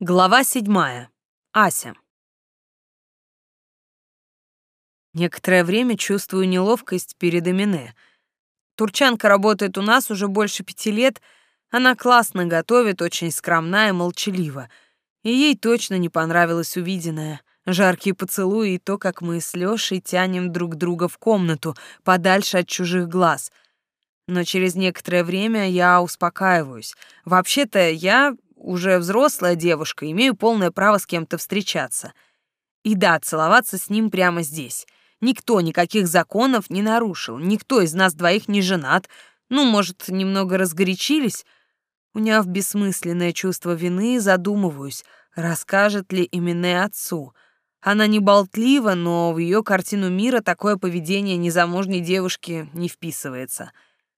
Глава седьмая. Ася. Некоторое время чувствую неловкость перед Эмине. Турчанка работает у нас уже больше пяти лет. Она классно готовит, очень скромна и молчалива. И ей точно не понравилось увиденное. Жаркие поцелуи и то, как мы с Лёшей тянем друг друга в комнату, подальше от чужих глаз. Но через некоторое время я успокаиваюсь. Вообще-то я уже взрослая девушка, имею полное право с кем-то встречаться. И да, целоваться с ним прямо здесь. Никто никаких законов не нарушил, никто из нас двоих не женат. Ну, может, немного разгорячились? Уняв бессмысленное чувство вины, задумываюсь, расскажет ли именно отцу. Она не болтлива, но в ее картину мира такое поведение незамужней девушки не вписывается.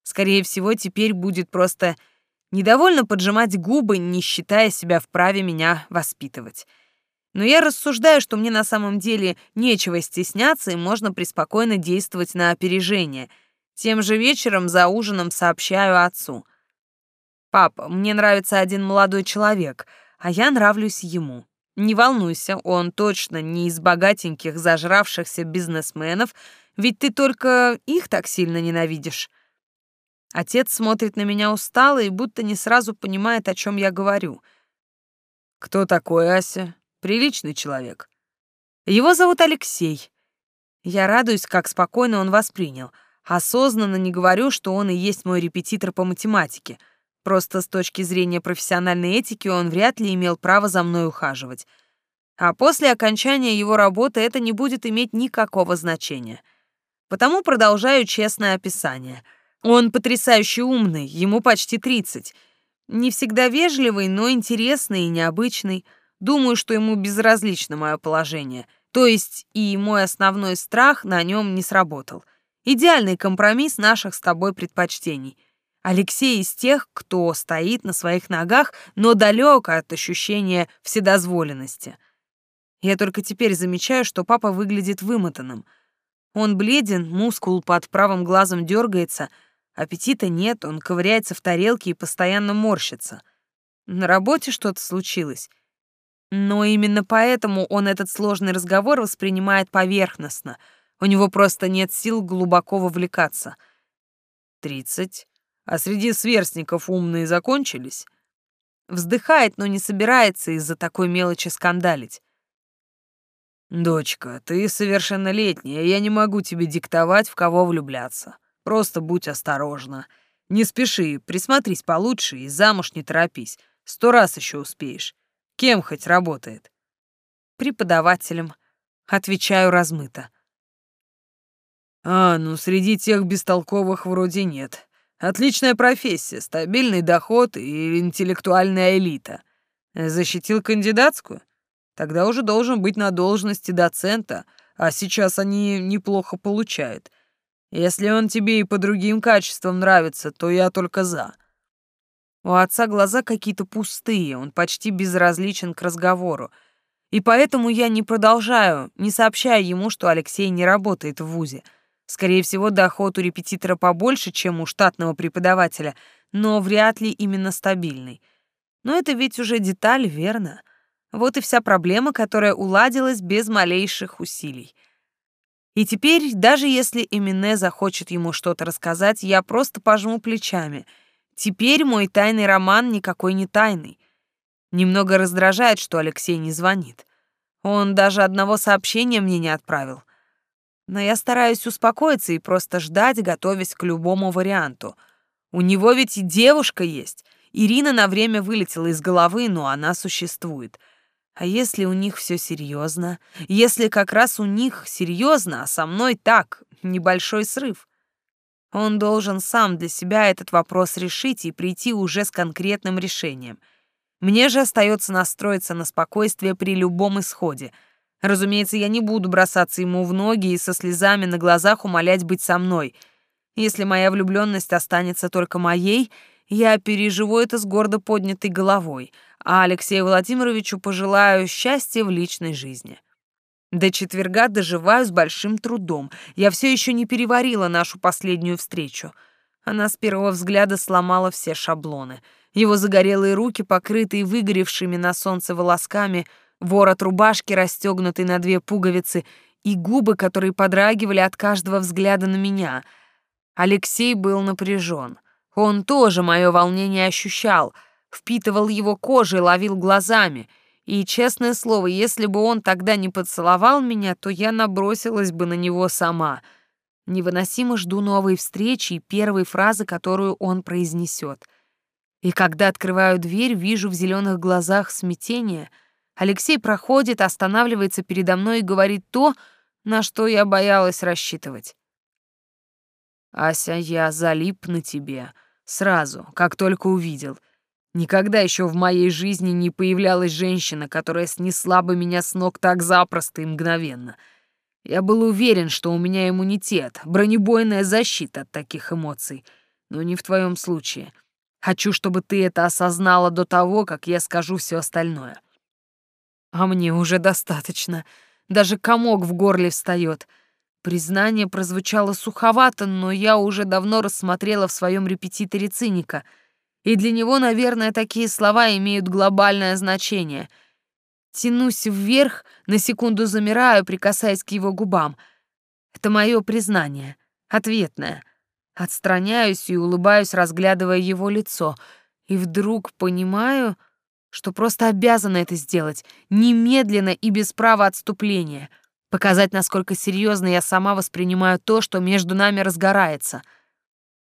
Скорее всего, теперь будет просто недовольно поджимать губы, не считая себя вправе меня воспитывать. Но я рассуждаю, что мне на самом деле нечего стесняться и можно преспокойно действовать на опережение. Тем же вечером за ужином сообщаю отцу. «Папа, мне нравится один молодой человек, а я нравлюсь ему. Не волнуйся, он точно не из богатеньких зажравшихся бизнесменов, ведь ты только их так сильно ненавидишь. Отец смотрит на меня устало и будто не сразу понимает, о чем я говорю. «Кто такой Ася? Приличный человек». «Его зовут Алексей». Я радуюсь, как спокойно он воспринял. Осознанно не говорю, что он и есть мой репетитор по математике. Просто с точки зрения профессиональной этики он вряд ли имел право за мной ухаживать. А после окончания его работы это не будет иметь никакого значения. Потому продолжаю честное описание — он потрясающе умный, ему почти 30. Не всегда вежливый, но интересный и необычный. Думаю, что ему безразлично мое положение. То есть и мой основной страх на нем не сработал. Идеальный компромисс наших с тобой предпочтений. Алексей из тех, кто стоит на своих ногах, но далек от ощущения вседозволенности. Я только теперь замечаю, что папа выглядит вымотанным. Он бледен, мускул под правым глазом дергается — Аппетита нет, он ковыряется в тарелке и постоянно морщится. На работе что-то случилось. Но именно поэтому он этот сложный разговор воспринимает поверхностно. У него просто нет сил глубоко вовлекаться. Тридцать. А среди сверстников умные закончились? Вздыхает, но не собирается из-за такой мелочи скандалить. «Дочка, ты совершеннолетняя, я не могу тебе диктовать, в кого влюбляться. Просто будь осторожна. Не спеши, присмотрись получше и замуж не торопись. Сто раз еще успеешь. Кем хоть работает? Преподавателем. Отвечаю размыто. А, ну среди тех бестолковых вроде нет. Отличная профессия, стабильный доход и интеллектуальная элита. Защитил кандидатскую? Тогда уже должен быть на должности доцента, а сейчас они неплохо получают. Если он тебе и по другим качествам нравится, то я только за». У отца глаза какие-то пустые, он почти безразличен к разговору. И поэтому я не продолжаю, не сообщаю ему, что Алексей не работает в ВУЗе. Скорее всего, доход у репетитора побольше, чем у штатного преподавателя, но вряд ли именно стабильный. Но это ведь уже деталь, верно? Вот и вся проблема, которая уладилась без малейших усилий. И теперь, даже если Эмине захочет ему что-то рассказать, я просто пожму плечами. Теперь мой тайный роман никакой не тайный. Немного раздражает, что Алексей не звонит. Он даже одного сообщения мне не отправил. Но я стараюсь успокоиться и просто ждать, готовясь к любому варианту. У него ведь и девушка есть. Ирина на время вылетела из головы, но она существует — а если у них все серьезно? Если как раз у них серьезно, а со мной так, небольшой срыв? Он должен сам для себя этот вопрос решить и прийти уже с конкретным решением. Мне же остается настроиться на спокойствие при любом исходе. Разумеется, я не буду бросаться ему в ноги и со слезами на глазах умолять быть со мной. Если моя влюбленность останется только моей, я переживу это с гордо поднятой головой — а Алексею Владимировичу пожелаю счастья в личной жизни. До четверга доживаю с большим трудом. Я все еще не переварила нашу последнюю встречу. Она с первого взгляда сломала все шаблоны. Его загорелые руки, покрытые выгоревшими на солнце волосками, ворот рубашки, расстегнутый на две пуговицы, и губы, которые подрагивали от каждого взгляда на меня. Алексей был напряжен. Он тоже мое волнение ощущал, впитывал его кожей, ловил глазами. И, честное слово, если бы он тогда не поцеловал меня, то я набросилась бы на него сама. Невыносимо жду новой встречи и первой фразы, которую он произнесет. И когда открываю дверь, вижу в зеленых глазах смятение. Алексей проходит, останавливается передо мной и говорит то, на что я боялась рассчитывать. «Ася, я залип на тебе. Сразу, как только увидел. Никогда еще в моей жизни не появлялась женщина, которая снесла бы меня с ног так запросто и мгновенно. Я был уверен, что у меня иммунитет, бронебойная защита от таких эмоций. Но не в твоем случае. Хочу, чтобы ты это осознала до того, как я скажу все остальное». «А мне уже достаточно», даже комок в горле встает. Признание прозвучало суховато, но я уже давно рассмотрела в своем репетиторе циника. И для него, наверное, такие слова имеют глобальное значение. Тянусь вверх, на секунду замираю, прикасаясь к его губам. Это мое признание, ответное. Отстраняюсь и улыбаюсь, разглядывая его лицо. И вдруг понимаю что просто обязана это сделать, немедленно и без права отступления, показать, насколько серьезно я сама воспринимаю то, что между нами разгорается.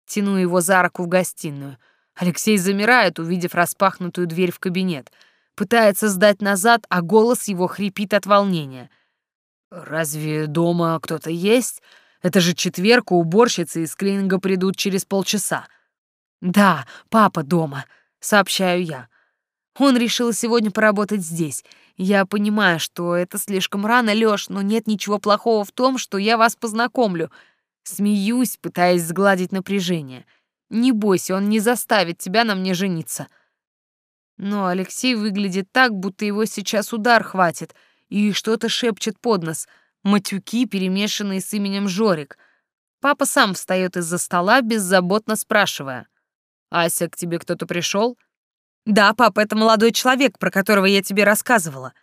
Тяну его за руку в гостиную. Алексей замирает, увидев распахнутую дверь в кабинет. Пытается сдать назад, а голос его хрипит от волнения. «Разве дома кто-то есть? Это же четверг, уборщицы из клининга придут через полчаса». «Да, папа дома», — сообщаю я. Он решил сегодня поработать здесь. Я понимаю, что это слишком рано, Лёш, но нет ничего плохого в том, что я вас познакомлю. Смеюсь, пытаясь сгладить напряжение. Не бойся, он не заставит тебя на мне жениться. Но Алексей выглядит так, будто его сейчас удар хватит, и что-то шепчет под нос. Матюки, перемешанные с именем Жорик. Папа сам встает из-за стола, беззаботно спрашивая. «Ася, к тебе кто-то пришел? Да, папа, это молодой человек, про которого я тебе рассказывала.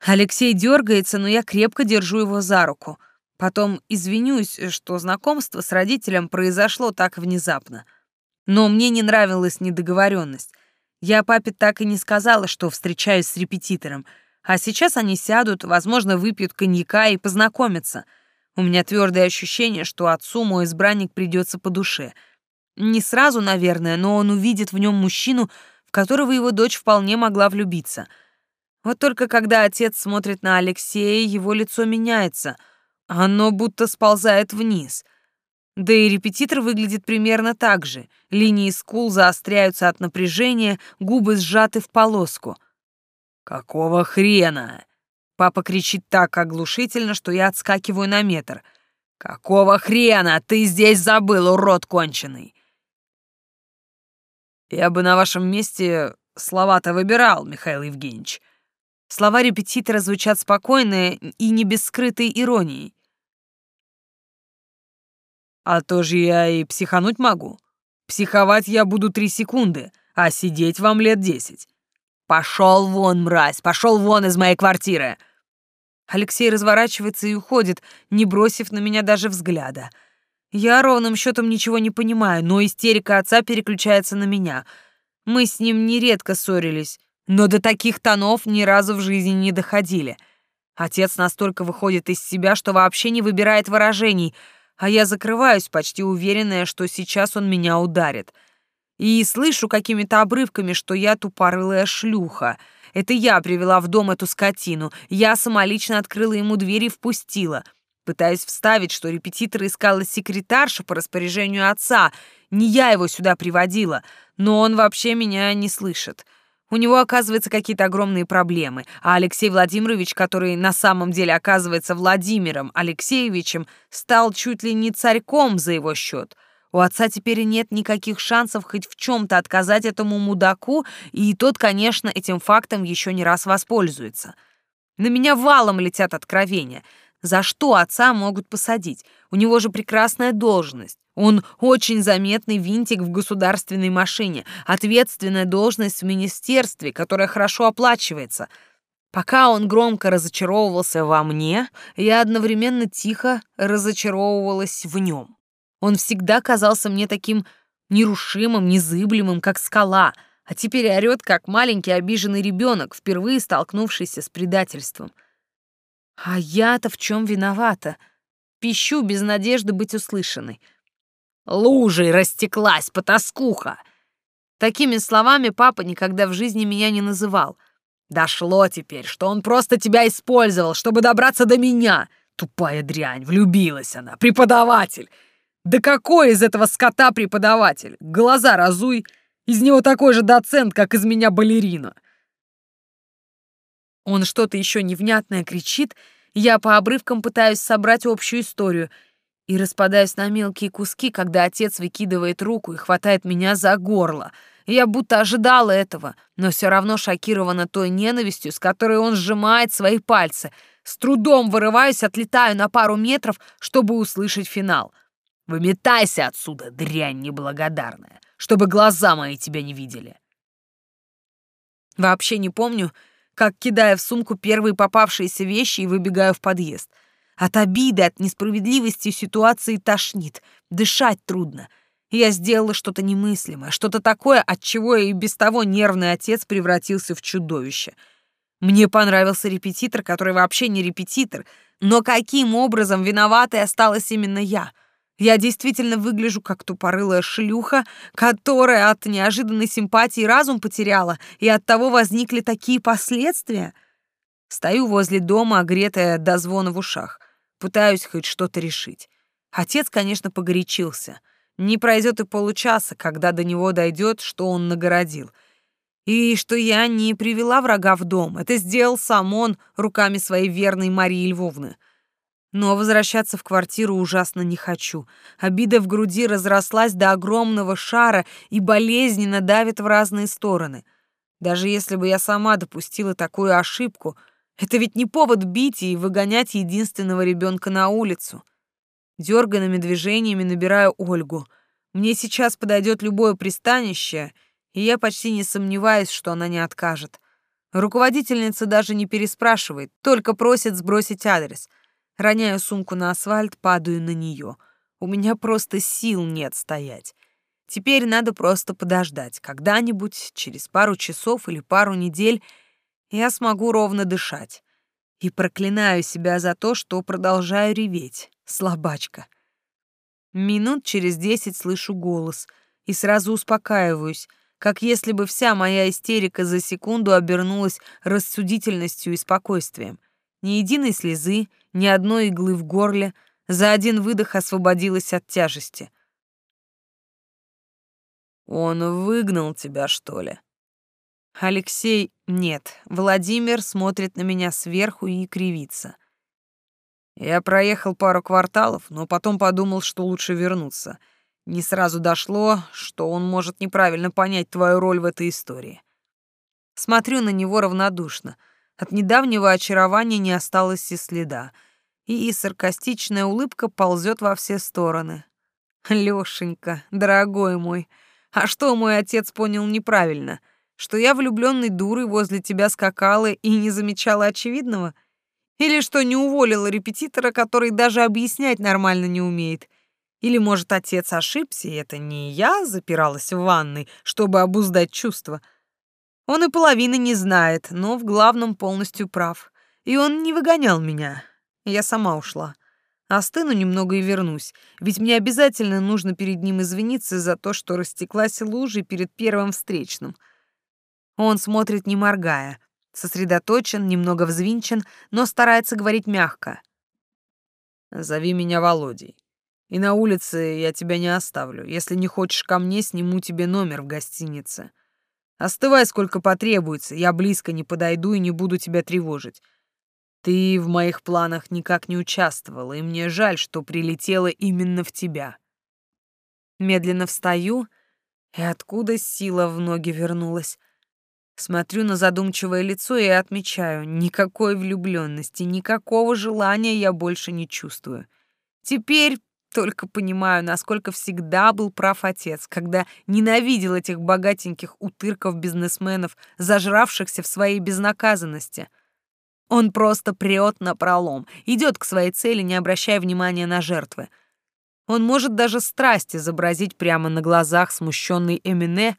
Алексей дергается, но я крепко держу его за руку. Потом извинюсь, что знакомство с родителем произошло так внезапно. Но мне не нравилась недоговоренность. Я папе так и не сказала, что встречаюсь с репетитором. А сейчас они сядут, возможно, выпьют коньяка и познакомятся. У меня твердое ощущение, что отцу мой избранник придется по душе. Не сразу, наверное, но он увидит в нем мужчину, в которого его дочь вполне могла влюбиться. Вот только когда отец смотрит на Алексея, его лицо меняется. Оно будто сползает вниз. Да и репетитор выглядит примерно так же. Линии скул заостряются от напряжения, губы сжаты в полоску. «Какого хрена?» Папа кричит так оглушительно, что я отскакиваю на метр. «Какого хрена ты здесь забыл, урод конченый? Я бы на вашем месте слова-то выбирал, Михаил Евгеньевич. Слова репетитора звучат спокойно и не без скрытой иронии. А то же я и психануть могу. Психовать я буду три секунды, а сидеть вам лет десять. Пошел вон, мразь, пошел вон из моей квартиры. Алексей разворачивается и уходит, не бросив на меня даже взгляда. Я ровным счетом ничего не понимаю, но истерика отца переключается на меня. Мы с ним нередко ссорились, но до таких тонов ни разу в жизни не доходили. Отец настолько выходит из себя, что вообще не выбирает выражений, а я закрываюсь, почти уверенная, что сейчас он меня ударит. И слышу какими-то обрывками, что я тупорылая шлюха. Это я привела в дом эту скотину, я самолично открыла ему дверь и впустила — пытаясь вставить, что репетитор искала секретарша по распоряжению отца. Не я его сюда приводила, но он вообще меня не слышит. У него, оказывается, какие-то огромные проблемы, а Алексей Владимирович, который на самом деле оказывается Владимиром Алексеевичем, стал чуть ли не царьком за его счет. У отца теперь нет никаких шансов хоть в чем-то отказать этому мудаку, и тот, конечно, этим фактом еще не раз воспользуется. На меня валом летят откровения — за что отца могут посадить? У него же прекрасная должность. Он очень заметный винтик в государственной машине, ответственная должность в министерстве, которая хорошо оплачивается. Пока он громко разочаровывался во мне, я одновременно тихо разочаровывалась в нем. Он всегда казался мне таким нерушимым, незыблемым, как скала, а теперь орёт, как маленький обиженный ребенок, впервые столкнувшийся с предательством. А я-то в чем виновата? Пищу без надежды быть услышанной — Лужей растеклась, потаскуха!» Такими словами папа никогда в жизни меня не называл. Дошло теперь, что он просто тебя использовал, чтобы добраться до меня. Тупая дрянь, влюбилась она, преподаватель. Да какой из этого скота преподаватель? Глаза разуй, из него такой же доцент, как из меня балерина. Он что-то еще невнятное кричит, я по обрывкам пытаюсь собрать общую историю — и распадаюсь на мелкие куски, когда отец выкидывает руку и хватает меня за горло. Я будто ожидала этого, но все равно шокирована той ненавистью, с которой он сжимает свои пальцы. С трудом вырываюсь, отлетаю на пару метров, чтобы услышать финал. «Выметайся отсюда, дрянь неблагодарная, чтобы глаза мои тебя не видели!» Вообще не помню, как кидая в сумку первые попавшиеся вещи и выбегаю в подъезд — от обиды, от несправедливости ситуации тошнит, дышать трудно. Я сделала что-то немыслимое, что-то такое, от чего и без того нервный отец превратился в чудовище. Мне понравился репетитор, который вообще не репетитор, но каким образом виноватой осталась именно я? Я действительно выгляжу как тупорылая шлюха, которая от неожиданной симпатии разум потеряла, и от того возникли такие последствия. Стою возле дома, огретая до звона в ушах. Пытаюсь хоть что-то решить. Отец, конечно, погорячился. Не пройдет и получаса, когда до него дойдет, что он нагородил. И что я не привела врага в дом. Это сделал сам он руками своей верной Марии Львовны. Но возвращаться в квартиру ужасно не хочу. Обида в груди разрослась до огромного шара и болезненно давит в разные стороны. Даже если бы я сама допустила такую ошибку — это ведь не повод бить и выгонять единственного ребенка на улицу. Дерганными движениями набираю Ольгу. Мне сейчас подойдет любое пристанище, и я почти не сомневаюсь, что она не откажет. Руководительница даже не переспрашивает, только просит сбросить адрес. Роняю сумку на асфальт, падаю на нее. У меня просто сил нет стоять. Теперь надо просто подождать. Когда-нибудь, через пару часов или пару недель, я смогу ровно дышать. И проклинаю себя за то, что продолжаю реветь, слабачка. Минут через десять слышу голос и сразу успокаиваюсь, как если бы вся моя истерика за секунду обернулась рассудительностью и спокойствием. Ни единой слезы, ни одной иглы в горле, за один выдох освободилась от тяжести. «Он выгнал тебя, что ли?» Алексей нет. Владимир смотрит на меня сверху и кривится. Я проехал пару кварталов, но потом подумал, что лучше вернуться. Не сразу дошло, что он может неправильно понять твою роль в этой истории. Смотрю на него равнодушно. От недавнего очарования не осталось и следа. И саркастичная улыбка ползет во все стороны. Лёшенька, дорогой мой, а что мой отец понял неправильно — что я влюбленной дурой возле тебя скакала и не замечала очевидного? Или что не уволила репетитора, который даже объяснять нормально не умеет? Или, может, отец ошибся, и это не я запиралась в ванной, чтобы обуздать чувства? Он и половины не знает, но в главном полностью прав. И он не выгонял меня. Я сама ушла. Остыну немного и вернусь, ведь мне обязательно нужно перед ним извиниться за то, что растеклась лужей перед первым встречным — он смотрит не моргая, сосредоточен, немного взвинчен, но старается говорить мягко. «Зови меня Володей. И на улице я тебя не оставлю. Если не хочешь ко мне, сниму тебе номер в гостинице. Остывай сколько потребуется, я близко не подойду и не буду тебя тревожить. Ты в моих планах никак не участвовала, и мне жаль, что прилетела именно в тебя». Медленно встаю, и откуда сила в ноги вернулась? Смотрю на задумчивое лицо и отмечаю, никакой влюбленности, никакого желания я больше не чувствую. Теперь Только понимаю, насколько всегда был прав отец, когда ненавидел этих богатеньких утырков-бизнесменов, зажравшихся в своей безнаказанности. Он просто прет на пролом, идет к своей цели, не обращая внимания на жертвы. Он может даже страсть изобразить прямо на глазах смущенный Эмине,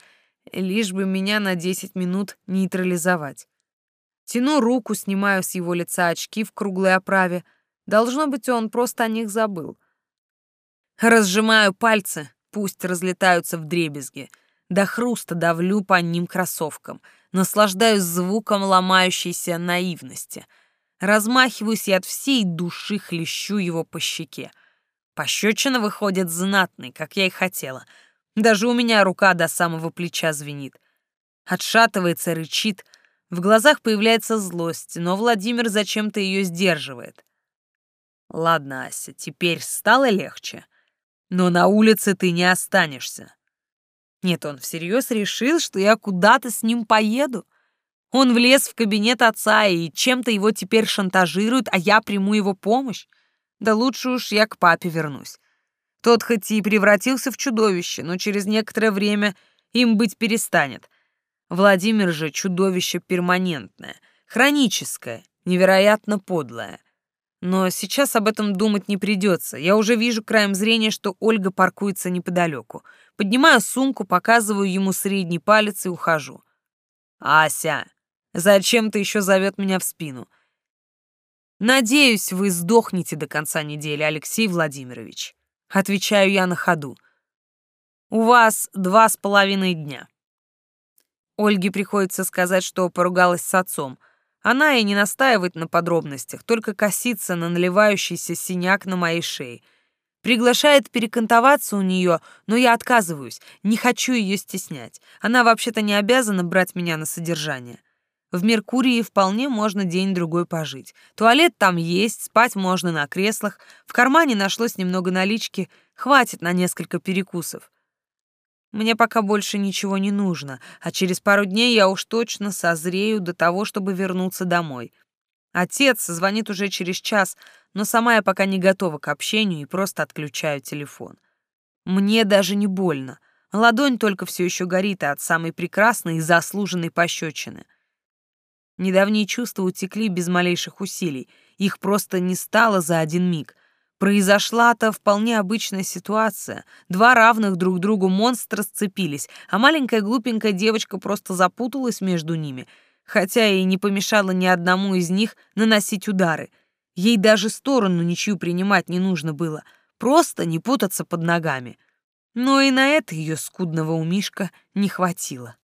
лишь бы меня на 10 минут нейтрализовать. Тяну руку, снимаю с его лица очки в круглой оправе. Должно быть, он просто о них забыл. Разжимаю пальцы, пусть разлетаются в дребезги. До хруста давлю по ним кроссовкам. Наслаждаюсь звуком ломающейся наивности. Размахиваюсь и от всей души хлещу его по щеке. Пощечина выходит знатной, как я и хотела. Даже у меня рука до самого плеча звенит. Отшатывается, рычит. В глазах появляется злость, но Владимир зачем-то ее сдерживает. Ладно, Ася, теперь стало легче. Но на улице ты не останешься. Нет, он всерьез решил, что я куда-то с ним поеду. Он влез в кабинет отца и чем-то его теперь шантажирует, а я приму его помощь. Да лучше уж я к папе вернусь. Тот хоть и превратился в чудовище, но через некоторое время им быть перестанет. Владимир же чудовище перманентное, хроническое, невероятно подлое. Но сейчас об этом думать не придется. Я уже вижу краем зрения, что Ольга паркуется неподалеку. Поднимаю сумку, показываю ему средний палец и ухожу. «Ася, зачем ты еще зовет меня в спину?» «Надеюсь, вы сдохнете до конца недели, Алексей Владимирович». Отвечаю я на ходу. «У вас два с половиной дня». Ольге приходится сказать, что поругалась с отцом — она и не настаивает на подробностях, только косится на наливающийся синяк на моей шее. Приглашает перекантоваться у нее, но я отказываюсь, не хочу ее стеснять. Она вообще-то не обязана брать меня на содержание. В Меркурии вполне можно день-другой пожить. Туалет там есть, спать можно на креслах, в кармане нашлось немного налички, хватит на несколько перекусов. Мне пока больше ничего не нужно, а через пару дней я уж точно созрею до того, чтобы вернуться домой. Отец звонит уже через час, но сама я пока не готова к общению и просто отключаю телефон. Мне даже не больно. Ладонь только все еще горит от самой прекрасной и заслуженной пощечины. Недавние чувства утекли без малейших усилий. Их просто не стало за один миг. Произошла-то вполне обычная ситуация. Два равных друг другу монстра сцепились, а маленькая глупенькая девочка просто запуталась между ними, хотя и не помешала ни одному из них наносить удары. Ей даже сторону ничью принимать не нужно было, просто не путаться под ногами. Но и на это ее скудного умишка не хватило.